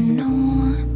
no one